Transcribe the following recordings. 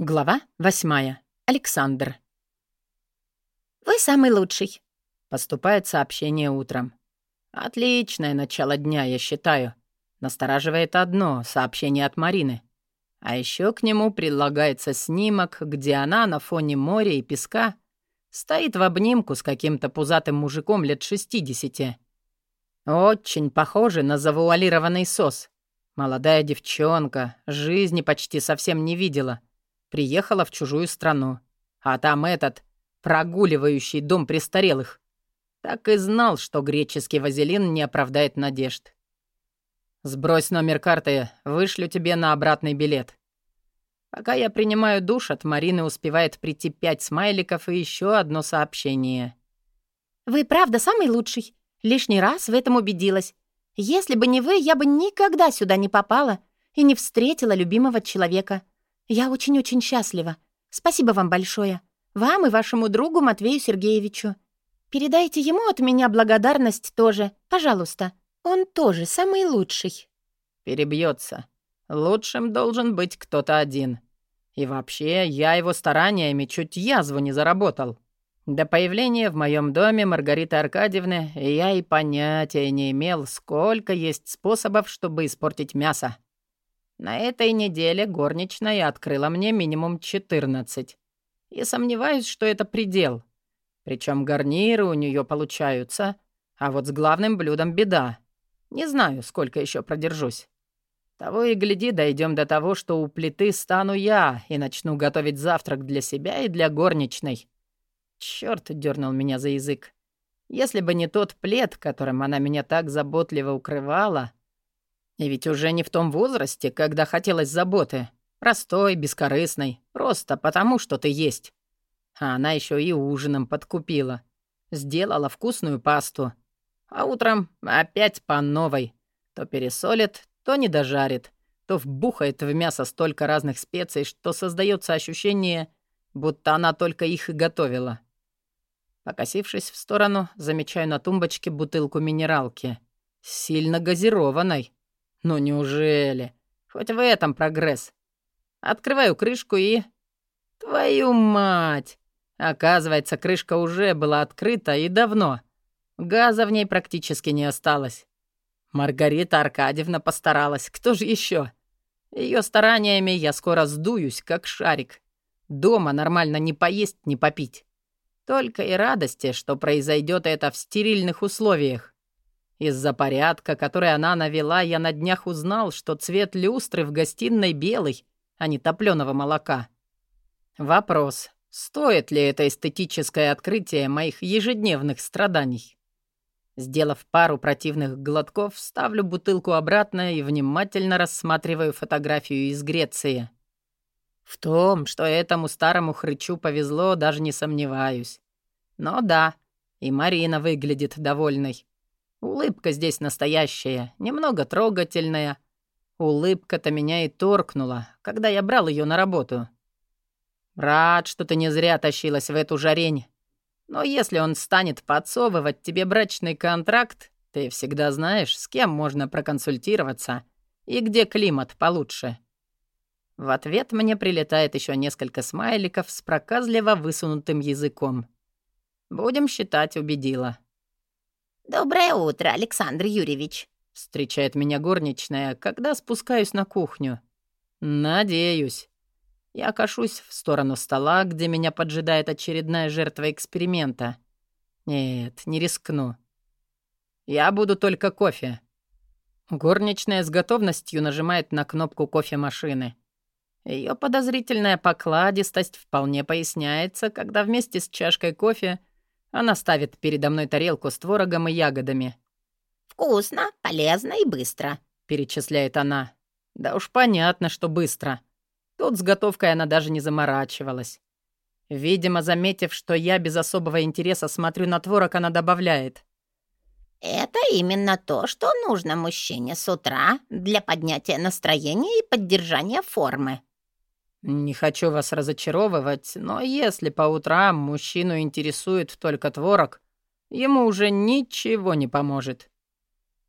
Глава восьмая. Александр. «Вы самый лучший», — поступает сообщение утром. Отличное начало дня, я считаю. Настораживает одно — сообщение от Марины. А еще к нему предлагается снимок, где она на фоне моря и песка стоит в обнимку с каким-то пузатым мужиком лет шестидесяти. Очень похоже на завуалированный сос. Молодая девчонка, жизни почти совсем не видела — Приехала в чужую страну. А там этот, прогуливающий дом престарелых. Так и знал, что греческий вазелин не оправдает надежд. «Сбрось номер карты, вышлю тебе на обратный билет». Пока я принимаю душ, от Марины успевает прийти пять смайликов и еще одно сообщение. «Вы правда самый лучший. Лишний раз в этом убедилась. Если бы не вы, я бы никогда сюда не попала и не встретила любимого человека. «Я очень-очень счастлива. Спасибо вам большое. Вам и вашему другу Матвею Сергеевичу. Передайте ему от меня благодарность тоже, пожалуйста. Он тоже самый лучший». Перебьется. Лучшим должен быть кто-то один. И вообще, я его стараниями чуть язву не заработал. До появления в моем доме Маргариты Аркадьевны я и понятия не имел, сколько есть способов, чтобы испортить мясо. На этой неделе горничная открыла мне минимум 14. И сомневаюсь, что это предел. Причем гарниры у нее получаются, а вот с главным блюдом беда. Не знаю, сколько еще продержусь. Того и гляди, дойдем до того, что у плиты стану я и начну готовить завтрак для себя и для горничной. Черт дернул меня за язык. Если бы не тот плед, которым она меня так заботливо укрывала, и ведь уже не в том возрасте, когда хотелось заботы. Простой, бескорыстной, просто потому, что ты есть. А она еще и ужином подкупила. Сделала вкусную пасту. А утром опять по новой. То пересолит, то не дожарит, то вбухает в мясо столько разных специй, что создается ощущение, будто она только их и готовила. Покосившись в сторону, замечаю на тумбочке бутылку минералки. Сильно газированной. Ну неужели? Хоть в этом прогресс. Открываю крышку и... Твою мать! Оказывается, крышка уже была открыта и давно. Газа в ней практически не осталось. Маргарита Аркадьевна постаралась. Кто же еще? Ее стараниями я скоро сдуюсь, как шарик. Дома нормально не поесть, не попить. Только и радости, что произойдет это в стерильных условиях. Из-за порядка, который она навела, я на днях узнал, что цвет люстры в гостиной белый, а не топлёного молока. Вопрос, стоит ли это эстетическое открытие моих ежедневных страданий? Сделав пару противных глотков, ставлю бутылку обратно и внимательно рассматриваю фотографию из Греции. В том, что этому старому хрычу повезло, даже не сомневаюсь. Но да, и Марина выглядит довольной. Улыбка здесь настоящая, немного трогательная. Улыбка-то меня и торкнула, когда я брал ее на работу. Рад, что ты не зря тащилась в эту жарень. Но если он станет подсовывать тебе брачный контракт, ты всегда знаешь, с кем можно проконсультироваться и где климат получше. В ответ мне прилетает еще несколько смайликов с проказливо высунутым языком. Будем считать, убедила. «Доброе утро, Александр Юрьевич», — встречает меня горничная, когда спускаюсь на кухню. «Надеюсь». Я кашусь в сторону стола, где меня поджидает очередная жертва эксперимента. Нет, не рискну. Я буду только кофе. Горничная с готовностью нажимает на кнопку кофемашины. Ее подозрительная покладистость вполне поясняется, когда вместе с чашкой кофе она ставит передо мной тарелку с творогом и ягодами. «Вкусно, полезно и быстро», — перечисляет она. «Да уж понятно, что быстро. Тут с готовкой она даже не заморачивалась. Видимо, заметив, что я без особого интереса смотрю на творог, она добавляет. «Это именно то, что нужно мужчине с утра для поднятия настроения и поддержания формы». «Не хочу вас разочаровывать, но если по утрам мужчину интересует только творог, ему уже ничего не поможет.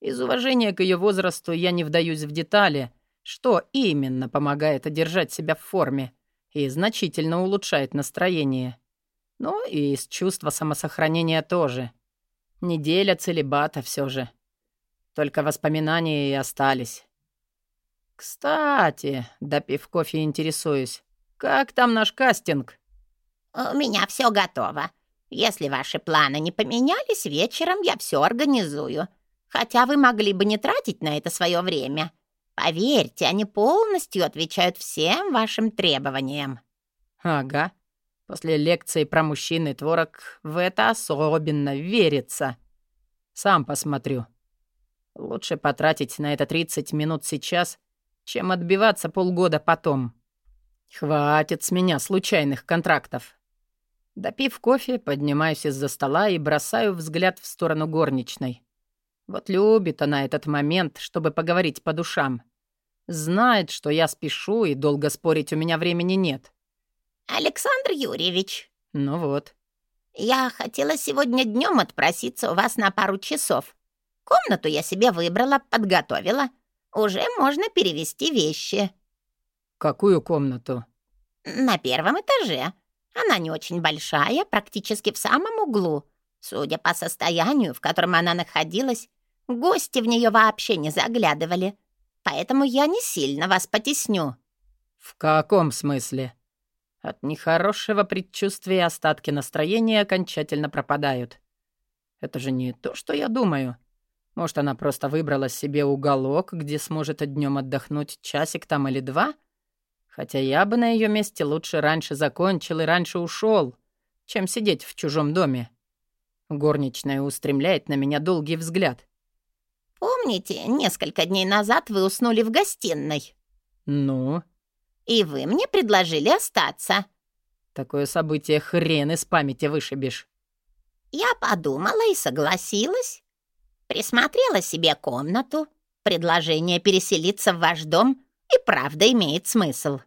Из уважения к ее возрасту я не вдаюсь в детали, что именно помогает одержать себя в форме, и значительно улучшает настроение. Ну и из чувства самосохранения тоже. Неделя целебата все же. Только воспоминания и остались. Кстати, допив кофе, интересуюсь. Как там наш кастинг? «У меня все готово. Если ваши планы не поменялись, вечером я все организую. Хотя вы могли бы не тратить на это свое время. Поверьте, они полностью отвечают всем вашим требованиям». «Ага. После лекции про мужчин и творог в это особенно верится. Сам посмотрю. Лучше потратить на это 30 минут сейчас, чем отбиваться полгода потом. Хватит с меня случайных контрактов». Допив кофе, поднимаюсь из-за стола и бросаю взгляд в сторону горничной. Вот любит она этот момент, чтобы поговорить по душам. Знает, что я спешу, и долго спорить у меня времени нет. «Александр Юрьевич». «Ну вот». «Я хотела сегодня днем отпроситься у вас на пару часов. Комнату я себе выбрала, подготовила. Уже можно перевести вещи». «Какую комнату?» «На первом этаже. Она не очень большая, практически в самом углу. Судя по состоянию, в котором она находилась, гости в нее вообще не заглядывали поэтому я не сильно вас потесню». «В каком смысле?» От нехорошего предчувствия остатки настроения окончательно пропадают. Это же не то, что я думаю. Может, она просто выбрала себе уголок, где сможет днем отдохнуть часик там или два? Хотя я бы на ее месте лучше раньше закончил и раньше ушел, чем сидеть в чужом доме. Горничная устремляет на меня долгий взгляд. Помните, несколько дней назад вы уснули в гостиной?» «Ну?» «И вы мне предложили остаться». «Такое событие хрен из памяти вышибешь». «Я подумала и согласилась. Присмотрела себе комнату. Предложение переселиться в ваш дом и правда имеет смысл».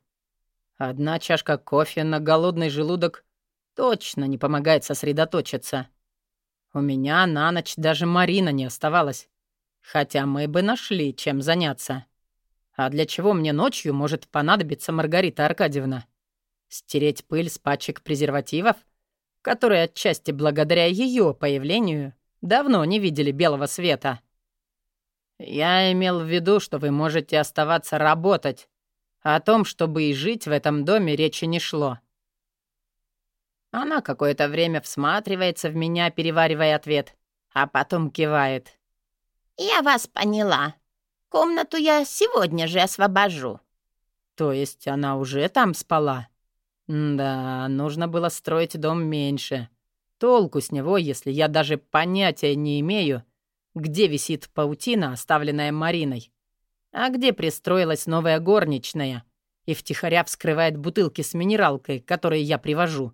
«Одна чашка кофе на голодный желудок точно не помогает сосредоточиться. У меня на ночь даже Марина не оставалась. Хотя мы бы нашли, чем заняться. А для чего мне ночью может понадобиться Маргарита Аркадьевна? Стереть пыль с пачек презервативов, которые отчасти благодаря ее появлению давно не видели белого света. Я имел в виду, что вы можете оставаться работать. О том, чтобы и жить в этом доме, речи не шло. Она какое-то время всматривается в меня, переваривая ответ, а потом кивает. «Я вас поняла. Комнату я сегодня же освобожу». «То есть она уже там спала?» «Да, нужно было строить дом меньше. Толку с него, если я даже понятия не имею, где висит паутина, оставленная Мариной, а где пристроилась новая горничная и втихаря вскрывает бутылки с минералкой, которые я привожу».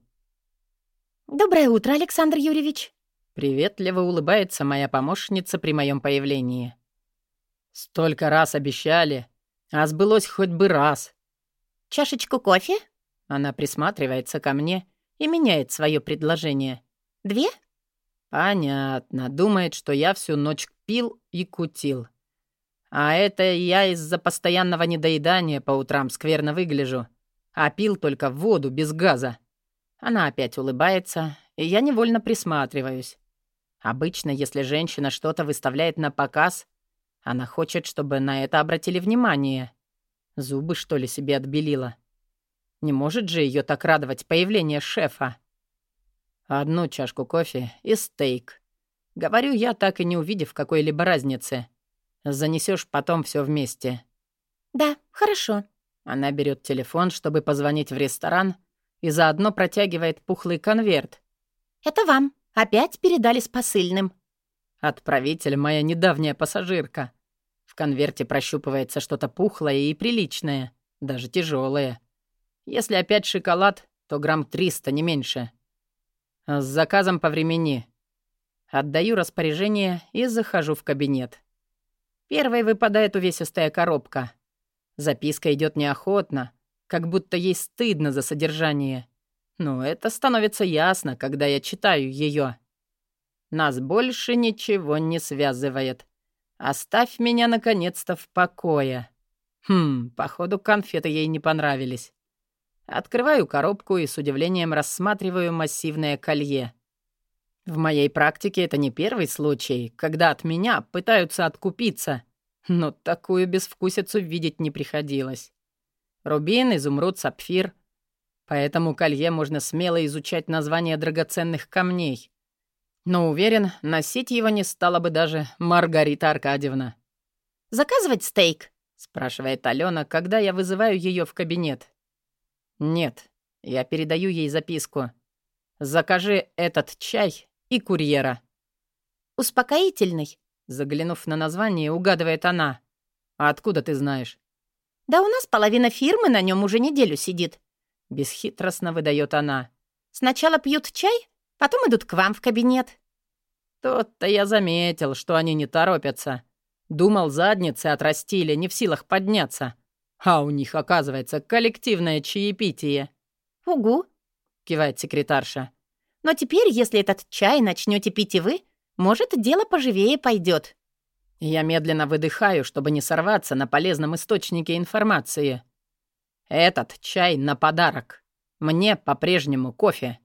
«Доброе утро, Александр Юрьевич!» Приветливо улыбается моя помощница при моем появлении. Столько раз обещали, а сбылось хоть бы раз. «Чашечку кофе?» Она присматривается ко мне и меняет свое предложение. «Две?» «Понятно. Думает, что я всю ночь пил и кутил. А это я из-за постоянного недоедания по утрам скверно выгляжу. А пил только воду без газа». Она опять улыбается, и я невольно присматриваюсь. Обычно, если женщина что-то выставляет на показ, она хочет, чтобы на это обратили внимание. Зубы, что ли, себе отбелила? Не может же ее так радовать появление шефа. Одну чашку кофе и стейк. Говорю я, так и не увидев какой-либо разницы. Занесешь потом все вместе. Да, хорошо. Она берет телефон, чтобы позвонить в ресторан, и заодно протягивает пухлый конверт. Это вам. Опять передали с посыльным». «Отправитель — моя недавняя пассажирка. В конверте прощупывается что-то пухлое и приличное, даже тяжелое. Если опять шоколад, то грамм 300, не меньше. С заказом по времени. Отдаю распоряжение и захожу в кабинет. Первой выпадает увесистая коробка. Записка идет неохотно, как будто ей стыдно за содержание. Но это становится ясно, когда я читаю ее. Нас больше ничего не связывает. Оставь меня, наконец-то, в покое. Хм, походу, конфеты ей не понравились. Открываю коробку и с удивлением рассматриваю массивное колье. В моей практике это не первый случай, когда от меня пытаются откупиться, но такую безвкусицу видеть не приходилось. Рубин, изумруд, сапфир. Поэтому колье можно смело изучать название драгоценных камней. Но уверен, носить его не стала бы даже Маргарита Аркадьевна. «Заказывать стейк?» — спрашивает Алена, когда я вызываю ее в кабинет. «Нет». Я передаю ей записку. «Закажи этот чай и курьера». «Успокоительный?» Заглянув на название, угадывает она. «А откуда ты знаешь?» «Да у нас половина фирмы на нем уже неделю сидит». Бесхитростно выдает она. «Сначала пьют чай, потом идут к вам в кабинет». Тот-то я заметил, что они не торопятся. Думал, задницы отрастили, не в силах подняться. А у них, оказывается, коллективное чаепитие. «Угу», — кивает секретарша. «Но теперь, если этот чай начнете пить и вы, может, дело поживее пойдет. Я медленно выдыхаю, чтобы не сорваться на полезном источнике информации. Этот чай на подарок. Мне по-прежнему кофе.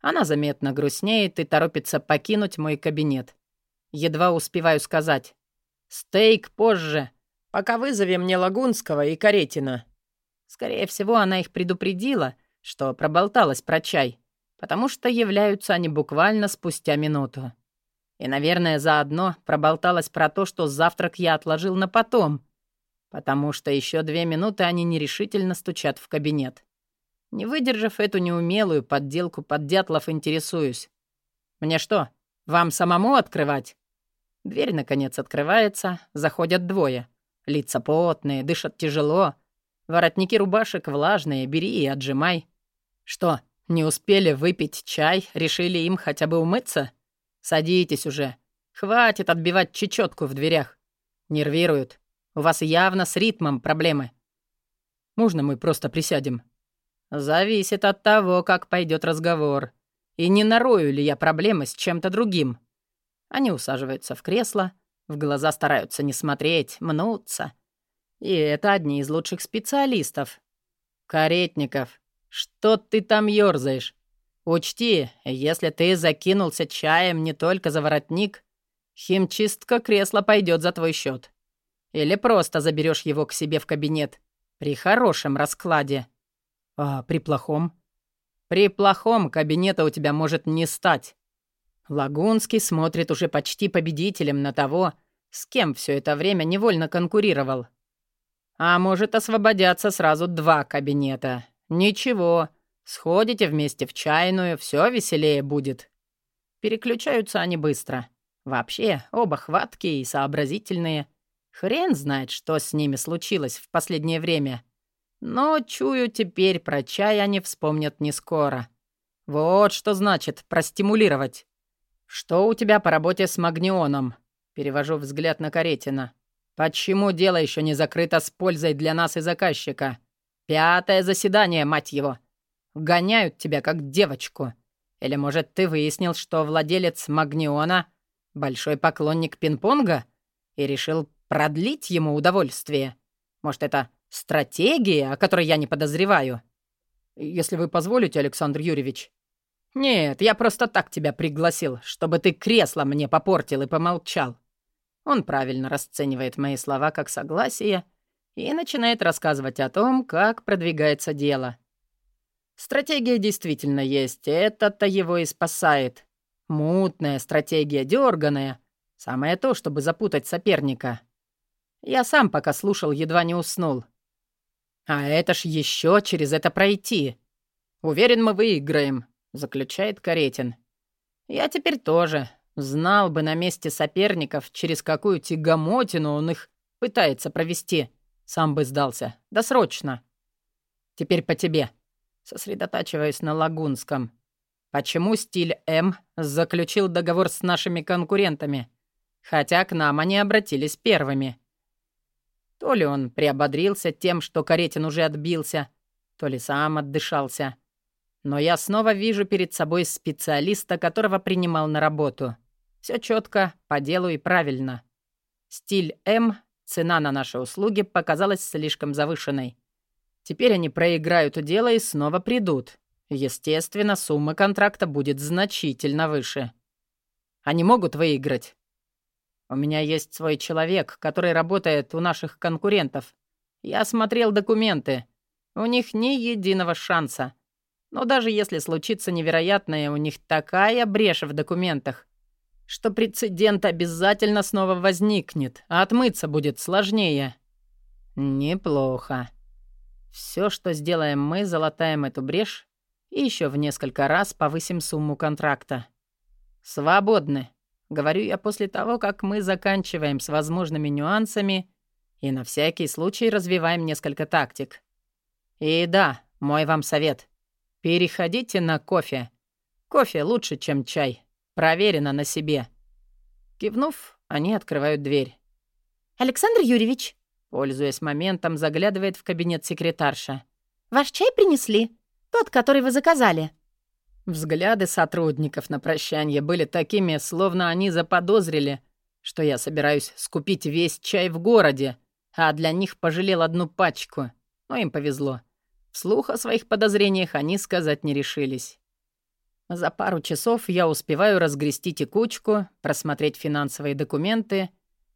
Она заметно грустнеет и торопится покинуть мой кабинет. Едва успеваю сказать. «Стейк позже, пока вызовем мне Лагунского и Каретина». Скорее всего, она их предупредила, что проболталась про чай, потому что являются они буквально спустя минуту. И, наверное, заодно проболталась про то, что завтрак я отложил на потом, потому что еще две минуты они нерешительно стучат в кабинет. Не выдержав эту неумелую подделку под дятлов, интересуюсь. «Мне что, вам самому открывать?» Дверь, наконец, открывается, заходят двое. Лица потные, дышат тяжело. Воротники рубашек влажные, бери и отжимай. Что, не успели выпить чай, решили им хотя бы умыться? Садитесь уже. Хватит отбивать чечетку в дверях. Нервируют. У вас явно с ритмом проблемы. Можно мы просто присядем? Зависит от того, как пойдет разговор. И не нарою ли я проблемы с чем-то другим. Они усаживаются в кресло, в глаза стараются не смотреть, мнутся. И это одни из лучших специалистов. Каретников, что ты там ёрзаешь? Учти, если ты закинулся чаем не только за воротник, химчистка кресла пойдет за твой счет. Или просто заберешь его к себе в кабинет при хорошем раскладе. А при плохом? При плохом кабинета у тебя может не стать. Лагунский смотрит уже почти победителем на того, с кем все это время невольно конкурировал. А может освободятся сразу два кабинета. Ничего, сходите вместе в чайную, все веселее будет. Переключаются они быстро. Вообще, оба хваткие и сообразительные. Хрен знает, что с ними случилось в последнее время. Но, чую, теперь про чай они вспомнят не скоро. Вот что значит простимулировать. «Что у тебя по работе с Магнионом?» Перевожу взгляд на Каретина. «Почему дело еще не закрыто с пользой для нас и заказчика? Пятое заседание, мать его! Гоняют тебя как девочку. Или, может, ты выяснил, что владелец Магниона — большой поклонник пинг-понга и решил продлить ему удовольствие? Может, это стратегия, о которой я не подозреваю?» «Если вы позволите, Александр Юрьевич», «Нет, я просто так тебя пригласил, чтобы ты кресло мне попортил и помолчал». Он правильно расценивает мои слова как согласие и начинает рассказывать о том, как продвигается дело. Стратегия действительно есть, это-то его и спасает. Мутная стратегия, дерганая. Самое то, чтобы запутать соперника. Я сам, пока слушал, едва не уснул. А это ж еще через это пройти. Уверен, мы выиграем заключает Каретин. «Я теперь тоже. Знал бы на месте соперников, через какую тягомотину он их пытается провести. Сам бы сдался. Да срочно. Теперь по тебе. Сосредотачиваюсь на Лагунском. Почему стиль М заключил договор с нашими конкурентами, хотя к нам они обратились первыми? То ли он приободрился тем, что Каретин уже отбился, то ли сам отдышался. Но я снова вижу перед собой специалиста, которого принимал на работу. Все четко, по делу и правильно. Стиль М, цена на наши услуги показалась слишком завышенной. Теперь они проиграют дело и снова придут. Естественно, сумма контракта будет значительно выше. Они могут выиграть. У меня есть свой человек, который работает у наших конкурентов. Я смотрел документы. У них ни единого шанса. Но даже если случится невероятное, у них такая брешь в документах, что прецедент обязательно снова возникнет, а отмыться будет сложнее. Неплохо. Все, что сделаем мы, залатаем эту брешь и еще в несколько раз повысим сумму контракта. Свободны. Говорю я после того, как мы заканчиваем с возможными нюансами и на всякий случай развиваем несколько тактик. И да, мой вам совет. Переходите на кофе. Кофе лучше, чем чай. Проверено на себе. Кивнув, они открывают дверь. «Александр Юрьевич», пользуясь моментом, заглядывает в кабинет секретарша. «Ваш чай принесли? Тот, который вы заказали». Взгляды сотрудников на прощание были такими, словно они заподозрили, что я собираюсь скупить весь чай в городе, а для них пожалел одну пачку. Но им повезло. Вслух о своих подозрениях они сказать не решились. За пару часов я успеваю разгрести текучку, просмотреть финансовые документы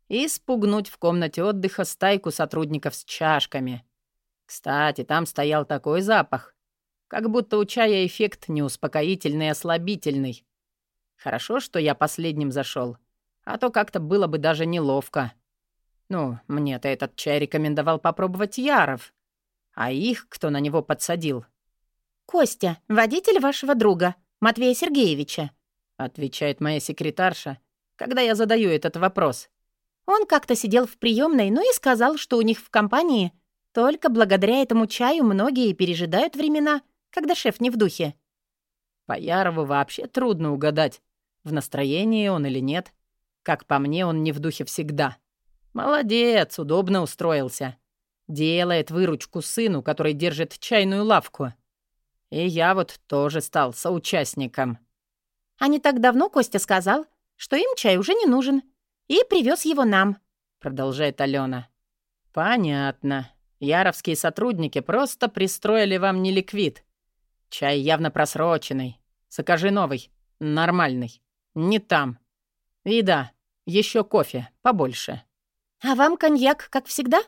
и спугнуть в комнате отдыха стайку сотрудников с чашками. Кстати, там стоял такой запах, как будто у чая эффект не успокоительный, а слабительный. Хорошо, что я последним зашел, а то как-то было бы даже неловко. Ну, мне-то этот чай рекомендовал попробовать Яров. А их кто на него подсадил? «Костя, водитель вашего друга, Матвея Сергеевича», отвечает моя секретарша, когда я задаю этот вопрос. Он как-то сидел в приемной, ну и сказал, что у них в компании только благодаря этому чаю многие пережидают времена, когда шеф не в духе. По Ярову вообще трудно угадать, в настроении он или нет. Как по мне, он не в духе всегда. Молодец, удобно устроился. Делает выручку сыну, который держит чайную лавку. И я вот тоже стал соучастником. А не так давно Костя сказал, что им чай уже не нужен, и привез его нам, продолжает Алена. Понятно. Яровские сотрудники просто пристроили вам неликвид. Чай явно просроченный. Закажи новый. Нормальный. Не там. И да, еще кофе. Побольше. А вам коньяк, как всегда?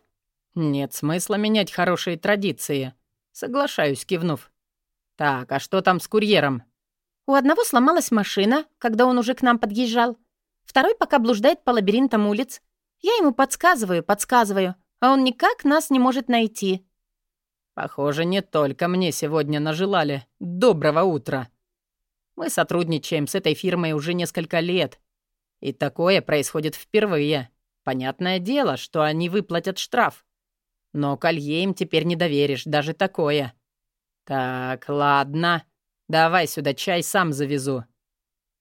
Нет смысла менять хорошие традиции. Соглашаюсь, кивнув. Так, а что там с курьером? У одного сломалась машина, когда он уже к нам подъезжал. Второй пока блуждает по лабиринтам улиц. Я ему подсказываю, подсказываю, а он никак нас не может найти. Похоже, не только мне сегодня нажелали. Доброго утра. Мы сотрудничаем с этой фирмой уже несколько лет. И такое происходит впервые. Понятное дело, что они выплатят штраф. Но колье им теперь не доверишь, даже такое. Так, ладно. Давай сюда чай сам завезу.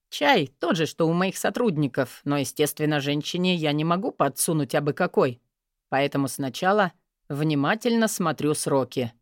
Чай тот же, что у моих сотрудников, но, естественно, женщине я не могу подсунуть абы какой. Поэтому сначала Внимательно смотрю сроки.